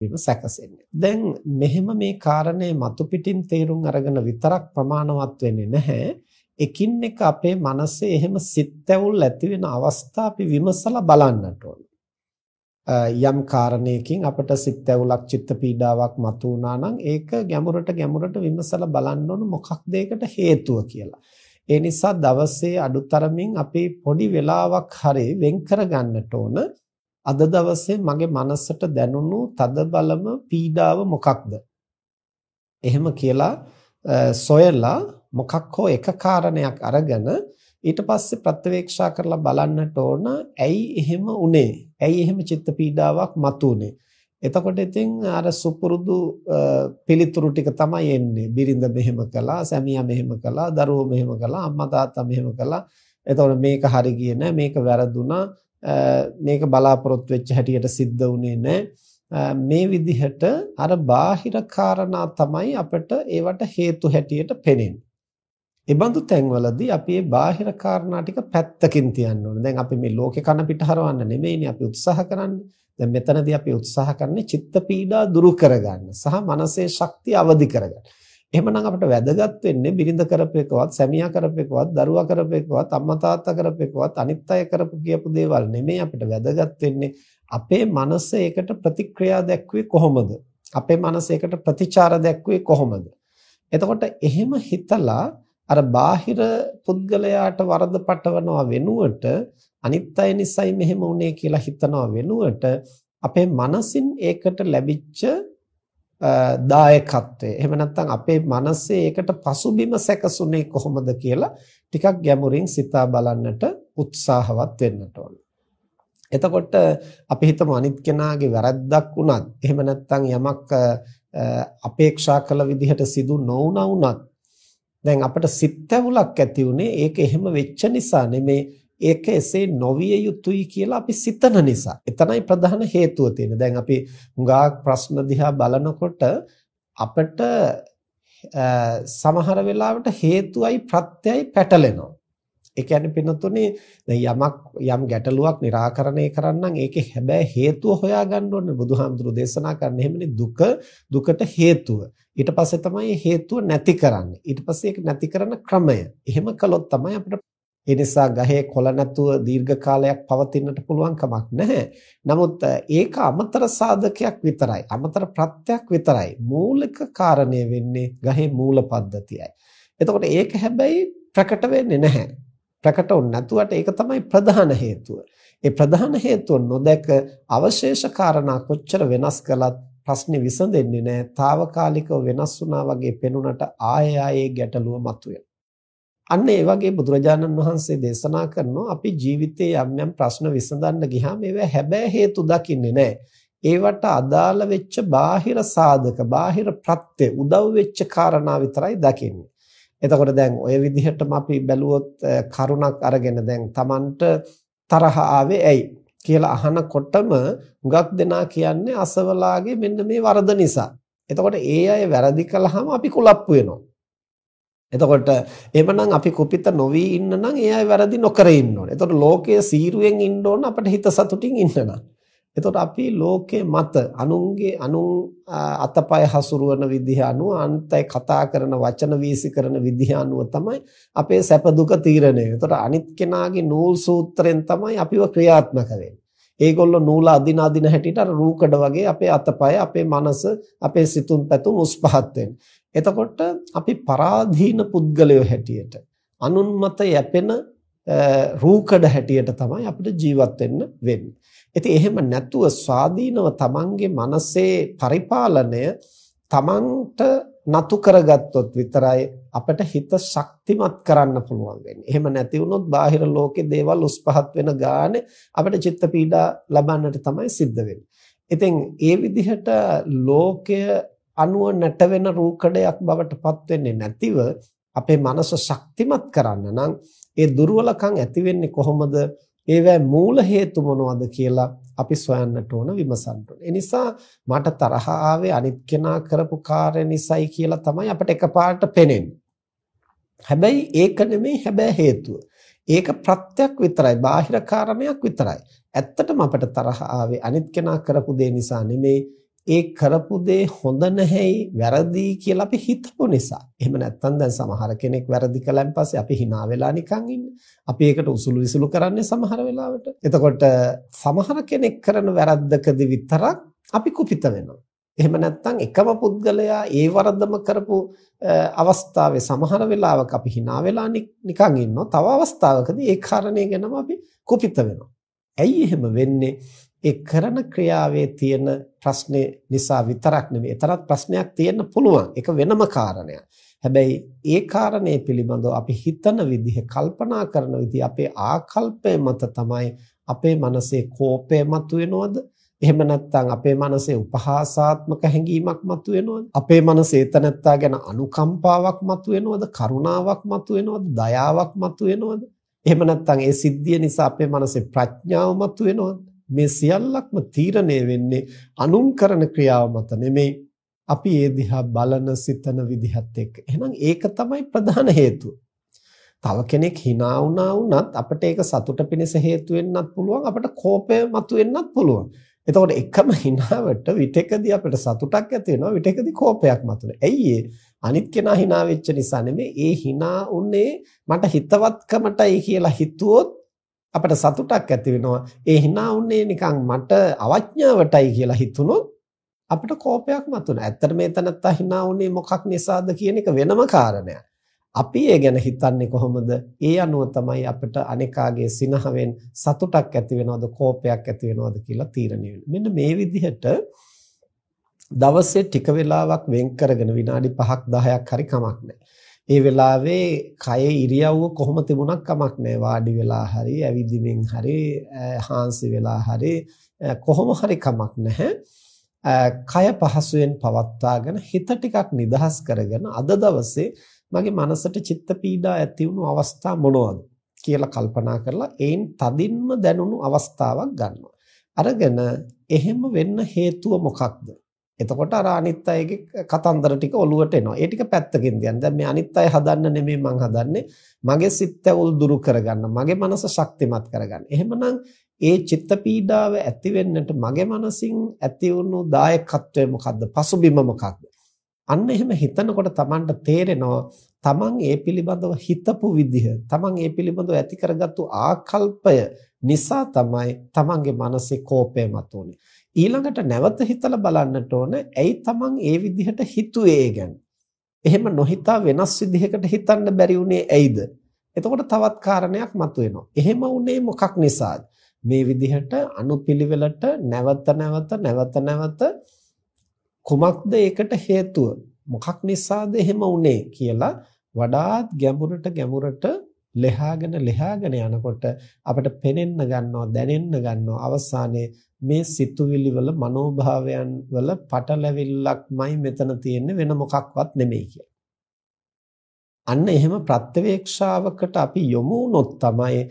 වීම සැකසෙන්නේ. දැන් මෙහෙම මේ කාරණේ මතු පිටින් තේරුම් අරගෙන විතරක් ප්‍රමාණවත් වෙන්නේ නැහැ. එකින් එක අපේ මනසේ එහෙම සිත් ඇවුල් ඇති වෙන අවස්ථා අපි විමසලා බලන්නට ඕන. යම් කාරණයකින් අපට සිත් ඇවුලක් චිත්ත පීඩාවක් මතු වුණා නම් ඒක ගැඹුරට ගැඹුරට විමසලා බලන්න ඕන මොකක්ද ඒකට හේතුව කියලා. ඒ නිසා දවසේ අඩුතරමින් අපි පොඩි වෙලාවක් හරි වෙන් කරගන්නට ඕන අද දවසේ මගේ මනසට දැනුණු තද බලම පීඩාව මොකක්ද? එහෙම කියලා සොයලා මොකක් හෝ එක කාරණයක් අරගෙන ඊට පස්සේ ප්‍රත්‍යවේක්ෂා කරලා බලන්නට ඕන ඇයි එහෙම උනේ? ඇයි එහෙම චිත්ත පීඩාවක් මතුනේ? එතකොට ඉතින් අර සුපුරුදු පිළිතුරු ටික තමයි එන්නේ. බිරිඳ මෙහෙම කළා, සැමියා මෙහෙම කළා, දරුවෝ මෙහෙම කළා, අම්මා තාත්තා මෙහෙම කළා. එතකොට මේක හරි ගියේ නැහැ, මේක වැරදුනා, මේක බලාපොරොත්තු වෙච්ච හැටියට සිද්ධ වුණේ නැහැ. මේ විදිහට අර බාහිර කාරණා තමයි අපිට ඒවට හේතු හැටියට පෙනෙන්නේ. ඒබඳු තැන්වලදී අපි මේ බාහිර කාරණා ටික පැත්තකින් තියන්න ඕනේ. දැන් අපි මේ ලෝකේ කන පිට හරවන්න නෙමෙයිනේ අපි උත්සාහ කරන්නේ. දැන් මෙතනදී අපි උත්සාහ කරන්නේ චිත්ත පීඩා දුරු කරගන්න සහ මනසේ ශක්තිය අවදි කරගන්න. එහෙමනම් අපිට වැදගත් වෙන්නේ බිරිඳ කරපේකවත්, සැමියා කරපේකවත්, දරුවා කරපේකවත්, අම්මා තාත්තා කරපේකවත්, අනිත් අය කරපු කියපු දේවල් නෙමෙයි අපිට වැදගත් වෙන්නේ අපේ මනස ඒකට ප්‍රතික්‍රියා දැක්ුවේ කොහොමද? අපේ මනස ඒකට ප්‍රතිචාර දැක්ුවේ කොහොමද? එතකොට එහෙම හිතලා අර බාහිර පුද්ගලයාට වරද පටවනවා වෙනුවට අනිත් අය නිසයි මෙහෙම වුනේ කියලා හිතනවා වෙනුවට අපේ මනසින් ඒකට ලැබිච්ච දායකත්වය එහෙම නැත්නම් අපේ මනසේ ඒකට පසුබිම සැකසුනේ කොහොමද කියලා ටිකක් ගැඹුරින් සිතා බලන්නට උත්සාහවත් වෙන්නට ඕන. එතකොට අපි හිතමු අනිත් කෙනාගේ වැරද්දක් වුණත් එහෙම නැත්නම් යමක් අපේක්ෂා කළ විදිහට සිදු නොවුණා වුණත් දැන් අපිට සිත් ඇවුලක් ඇති උනේ ඒක එහෙම වෙච්ච නිසා නෙමේ ඒක එසේ නොවිය යුතුයි කියලා අපි සිතන නිසා. එතනයි ප්‍රධාන හේතුව තියෙන්නේ. දැන් අපි හුඟා ප්‍රශ්න දිහා බලනකොට අපිට සමහර වෙලාවට හේතුවයි ප්‍රත්‍යයයි පැටලෙනවා. ඒ කියන්නේ පින්නතුනේ දැන් යමක් යම් ගැටලුවක් निराකරණය කරන්න ඒකේ හැබැයි හේතුව හොයාගන්න ඕනේ. බුදුහාමුදුරු දේශනා කරන්නේ එහෙමනේ දුක දුකට හේතුව. ඊට පස්සේ තමයි හේතුව නැති කරන්නේ. ඊට පස්සේ ඒක නැති කරන ක්‍රමය. එහෙම කළොත් තමයි අපිට ඒ නිසා ගහේ කොළ නැතුව දීර්ඝ කාලයක් පවතින්නට පුළුවන් කමක් නැහැ. නමුත් ඒක අමතර සාධකයක් විතරයි. අමතර ප්‍රත්‍යක් විතරයි. මූලික කාරණය වෙන්නේ ගහේ මූල පද්ධතියයි. එතකොට ඒක හැබැයි ප්‍රකට වෙන්නේ නැහැ. ප්‍රකට වුනේ නැතුවට ඒක තමයි ප්‍රධාන හේතුව. ඒ ප්‍රධාන හේතුව නොදැක අවශේෂ කාරණා කොච්චර වෙනස් කළත් ප්‍රශ්නේ විසඳෙන්නේ නැහැ. తాවකාලිකව වෙනස් වුණා වගේ පෙනුනට ආයෙ ආයෙ ගැටලුව මතුවේ. අන්න ඒ වගේ බුදුරජාණන් වහන්සේ දේශනා කරනවා අපි ජීවිතයේ යම් යම් ප්‍රශ්න විසඳන්න ගියාම ඒවා හැබෑ හේතු දකින්නේ නැහැ. ඒවට අදාළ වෙච්ච බාහිර සාධක, බාහිර ප්‍රත්‍ය උදව් වෙච්ච කාරණා විතරයි දකින්නේ. එතකොට දැන් ওই විදිහටම අපි බැලුවොත් කරුණක් අරගෙන දැන් Tamanට තරහ ආවේ ඇයි කියලා අහනකොටම හුඟක් දෙනා කියන්නේ අසවලාගේ මෙන්න මේ වරද නිසා. එතකොට ඒ අය වැරදි කළාම අපි කුලප්පු වෙනවා. එතකොට එහෙමනම් අපි කුපිත නොවි ඉන්න නම් ඒ අය වැරදි නොකර ඉන්න ඕනේ. එතකොට ලෝකයේ සීරුවෙන් ඉන්න ඕන අපිට හිත සතුටින් ඉන්න නම්. එතකොට අපි ලෝකයේ මත අනුන්ගේ අනුන් අතපය හසුරුවන විදිහ අනුව අන්තය කතා කරන වචන වීසි කරන විදිහ අනුව තමයි අපේ සැප දුක තීරණය. එතකොට අනිත් කෙනාගේ නූල් සූත්‍රයෙන් තමයි අපිව ක්‍රියාත්මක වෙන්නේ. ඒගොල්ලෝ නූල අදින අදින හැටියට අර රූකඩ වගේ අපේ අතපය අපේ මනස අපේ සිතුම් පැතුම් උස්පහත් වෙන්නේ. එතකොට අපි පරාධීන පුද්ගලයෝ හැටියට අනුන් මත යැපෙන රූකඩ හැටියට තමයි අපිට ජීවත් වෙන්න වෙන්නේ. ඉතින් එහෙම නැතුව ස්වාධීනව තමන්ගේ මනසේ පරිපාලනය තමන්ට නතු කරගත්තොත් විතරයි අපිට හිත ශක්තිමත් කරන්න පුළුවන් වෙන්නේ. එහෙම නැති වුණොත් බාහිර ලෝකේ දේවල් උස්පහත් වෙන ගානේ අපිට චිත්ත පීඩා ලබන්නට තමයි සිද්ධ වෙන්නේ. ඉතින් ඒ විදිහට ලෝකය අණුව නැටවෙන රූකඩයක් බවට පත් වෙන්නේ නැතිව අපේ මනස ශක්තිමත් කරන්න නම් ඒ දුර්වලකම් ඇති වෙන්නේ කොහොමද? ඒවැ මූල හේතු මොනවද කියලා අපි සොයන්නට ඕන විමසන්න ඕන. ඒ නිසා මට තරහ ආවේ අනිත් කෙනා කරපු කාර්ය නිසායි කියලා තමයි අපිට එකපාරට පේන්නේ. හැබැයි ඒක නෙමෙයි හැබැයි හේතුව. ඒක ප්‍රත්‍යක් විතරයි, බාහිර කාරණයක් විතරයි. ඇත්තටම අපිට තරහ ආවේ අනිත් කෙනා කරපු දේ නිසා නෙමෙයි ඒ කරපු දේ හොඳ නැහැයි වැරදි කියලා අපි හිතපු නිසා. එහෙම නැත්නම් දැන් සමහර කෙනෙක් වැරදි කළාන් පස්සේ අපි hina වෙලා නිකන් ඉන්නේ. අපි ඒකට උසුළු විසුළු කරන්නේ සමහර වෙලාවට. එතකොට සමහර කෙනෙක් කරන වැරද්දකදී විතරක් අපි කුපිත වෙනවා. එහෙම නැත්නම් එකම පුද්ගලයා ඒ වරදම කරපු අවස්ථාවේ සමහර වෙලාවක අපි hina වෙලා නිකන් ඉන්නවා. තව අවස්ථාවකදී ඒ කාරණේ ගැනම අපි කුපිත වෙනවා. ඇයි එහෙම වෙන්නේ? ඒ කරන ක්‍රියාවේ තියෙන ප්‍රශ්නේ නිසා විතරක් නෙමෙයි. තරත් ප්‍රශ්නයක් තියෙන්න පුළුවන්. ඒක වෙනම කාරණයක්. හැබැයි ඒ කාරණේ පිළිබඳව අපි හිතන විදිහ, කල්පනා කරන විදිහ, අපේ ආකල්පය මත තමයි අපේ මනසේ කෝපය මතුවෙනවද? එහෙම නැත්නම් අපේ මනසේ උපහාසාත්මක හැඟීමක් මතුවෙනවද? අපේ මනසේ එතනත්තා ගැන අනුකම්පාවක් මතුවෙනවද? කරුණාවක් මතුවෙනවද? දයාවක් මතුවෙනවද? එහෙම නැත්නම් ඒ සිද්ධිය නිසා අපේ මනසේ ප්‍රඥාව මතුවෙනවද? මේ සියල්ලක්ම තීරණය වෙන්නේ අනුන් කරන ක්‍රියාව මත නෙමෙයි අපි ඒ දිහා බලන සිතන විදිහත් එක්ක. එහෙනම් ඒක තමයි ප්‍රධාන හේතුව. තව කෙනෙක් hina වුණා වුණත් අපිට ඒක සතුට පිණිස හේතු වෙන්නත් පුළුවන් අපිට කෝපය මතුවෙන්නත් පුළුවන්. එතකොට එකම hinaවට විටකදී අපිට සතුටක් ඇති වෙනවා විටකදී කෝපයක් මතුනේ. ඇයි අනිත් කෙනා hina වෙච්ච නිසා නෙමෙයි ඒ hina උනේ මට හිතවත්කමටයි කියලා හිතුවොත් අපිට සතුටක් ඇති වෙනවා. ඒ hina උන්නේ නිකන් මට අවඥාවටයි කියලා හිතුනොත් අපිට කෝපයක් මතුවෙනවා. ඇත්තට මේ තනත්තා hina උන්නේ මොකක් නිසාද කියන එක වෙනම කාරණයක්. අපි ඒ ගැන හිතන්නේ කොහොමද? ඒ අනුව තමයි අපිට අනේකාගේ සිනහවෙන් සතුටක් ඇති වෙනවද, කෝපයක් ඇති වෙනවද කියලා තීරණය වෙන්නේ. මෙන්න මේ විදිහට දවසේ ටික වෙලාවක් වෙන් කරගෙන විනාඩි 5ක් 10ක් හරි කමක් නැහැ. ඒ වෙලාවේ කයේ ඉරියව්ව කොහොම තිබුණක් කමක් නැහැ. වාඩි වෙලා හරි, ඇවිදිමින් හරි, හාන්සි වෙලා හරි කොහොම හරි කමක් නැහැ. කය පහසුවෙන් පවත්වාගෙන හිත ටිකක් නිදහස් කරගෙන අද දවසේ මගේ මනසට චිත්ත පීඩා ඇති වුණු අවස්ථා මොනවද කියලා කල්පනා කරලා ඒන් තදින්ම දැනුණු අවස්ථාවක් ගන්නවා. අරගෙන එහෙම වෙන්න හේතුව මොකක්ද? එතකොට අර අනිත් අයගේ කතන්දර ටික ඔලුවට එනවා. ඒ ටික පැත්තකින් තියන්න. දැන් මේ අනිත් අය හදන්න නෙමෙයි මං හදන්නේ. මගේ සිත් ඇවුල් දුරු කරගන්න, මගේ මනස ශක්තිමත් කරගන්න. එහෙමනම් ඒ චිත්ත පීඩාව ඇති වෙන්නට මගේ මනසින් ඇති වුණු දායකත්වය මොකද්ද? පසුබිම මොකක්ද? අන්න එහෙම හිතනකොට Tamanට තේරෙනවා Taman ඒ පිළිබඳව හිතපු විදිහ, Taman ඒ පිළිබඳව ඇති කරගත්තු ආකල්පය නිසා තමයි Tamanගේ මනසේ කෝපය මතුනේ. ඊළඟට නැවත හිතලා බලන්නට ඕන ඇයි Taman ඒ විදිහට හිතුවේ ගැන. එහෙම නොහිතා වෙනස් විදිහකට හිතන්න බැරි වුණේ ඇයිද? එතකොට තවත් කාරණයක් මතුවෙනවා. එහෙම වුණේ මොකක් නිසාද? මේ විදිහට අනුපිළිවෙලට නැවත නැවත නැවත නැවත කුමක්ද ඒකට හේතුව? මොකක් නිසාද එහෙම වුනේ කියලා වඩාත් ගැඹුරට ගැඹුරට ලෙහාගෙන ලෙහාගෙන යනකොට අපිට පෙනෙන්න ගන්නවා දැනෙන්න ගන්නවා අවසානයේ මේ සිතුවිලි වල මනෝභාවයන් වල පටලැවිල්ලක්මයි මෙතන තියෙන්නේ වෙන මොකක්වත් නෙමෙයි කියලා. අන්න එහෙම ප්‍රත්‍යවේක්ෂාවකට අපි යොමු වුණොත් තමයි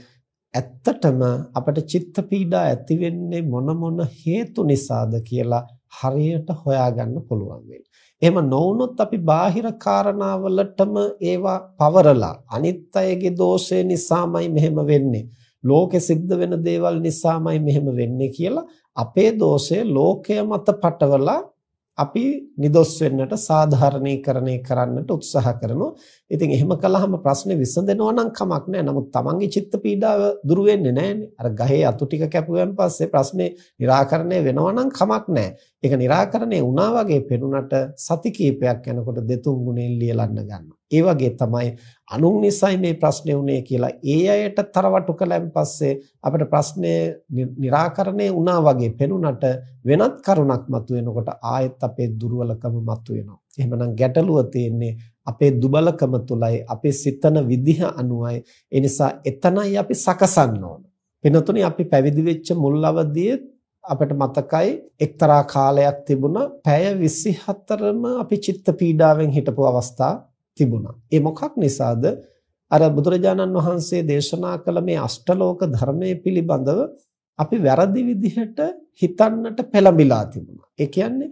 ඇත්තටම අපට චිත්ත පීඩා ඇති වෙන්නේ මොන මොන හේතු නිසාද කියලා හරියට හොයාගන්න පුළුවන් වෙන්නේ. එහෙම නොවුනොත් අපි බාහිර කාරණාවලටම ඒවා පවරලා අනිත් අයගේ දෝෂය නිසාමයි මෙහෙම වෙන්නේ. ලෝකෙ සිද්ධ වෙන දේවල් නිසාමයි මෙහෙම වෙන්නේ කියලා අපේ දෝෂය ලෝකය මත පටවලා අපි නිදොස් වෙන්නට සාධාරණීකරණය කරන්නට උත්සාහ කරනවා. ඉතින් එහෙම කළාම ප්‍රශ්නේ විසඳෙනවා නම් කමක් නැහැ. නමුත් තමන්ගේ චිත්ත පීඩාව දුරු වෙන්නේ නැහැනේ. අර ගහේ අතු ටික කැපුවෙන් පස්සේ ප්‍රශ්නේ निराකරණය වෙනවා නම් කමක් නැහැ. ඒක निराකරණය වුණා වගේ පෙනුනට සති කීපයක් යනකොට දෙතුන් ගුණෙන් ලියලන්න ගන්නවා. ඒ වගේ තමයි අනුන් නිසයි මේ ප්‍රශ්නේ උනේ කියලා ඒ අයට තරවටු කළාන් පස්සේ අපිට ප්‍රශ්නේ निराකරණය වුණා වගේ පෙනුනට වෙනත් කරුණක් මතුවෙනකොට ආයෙත් අපේ දුර්වලකම මතුවෙනවා. එහෙමනම් ගැටලුව තියෙන්නේ අපේ දුබලකම තුලයි අපේ සිතන විදිහ අනුවයි. ඒ නිසා එතනයි අපි සකසන්න ඕන. වෙනතුනේ අපි පැවිදි වෙච්ච මුල් අවදියේ අපිට මතකයි එක්තරා කාලයක් තිබුණා පැය 24ම අපි චිත්ත පීඩාවෙන් හිටපු අවස්ථා තිබුණා. ඒ මොකක් නිසාද? අර බුදුරජාණන් වහන්සේ දේශනා කළ මේ අෂ්ටලෝක ධර්මයේ පිළිබඳව අපි වැරදි විදිහට හිතන්නට පෙළඹිලා තිබුණා. ඒ කියන්නේ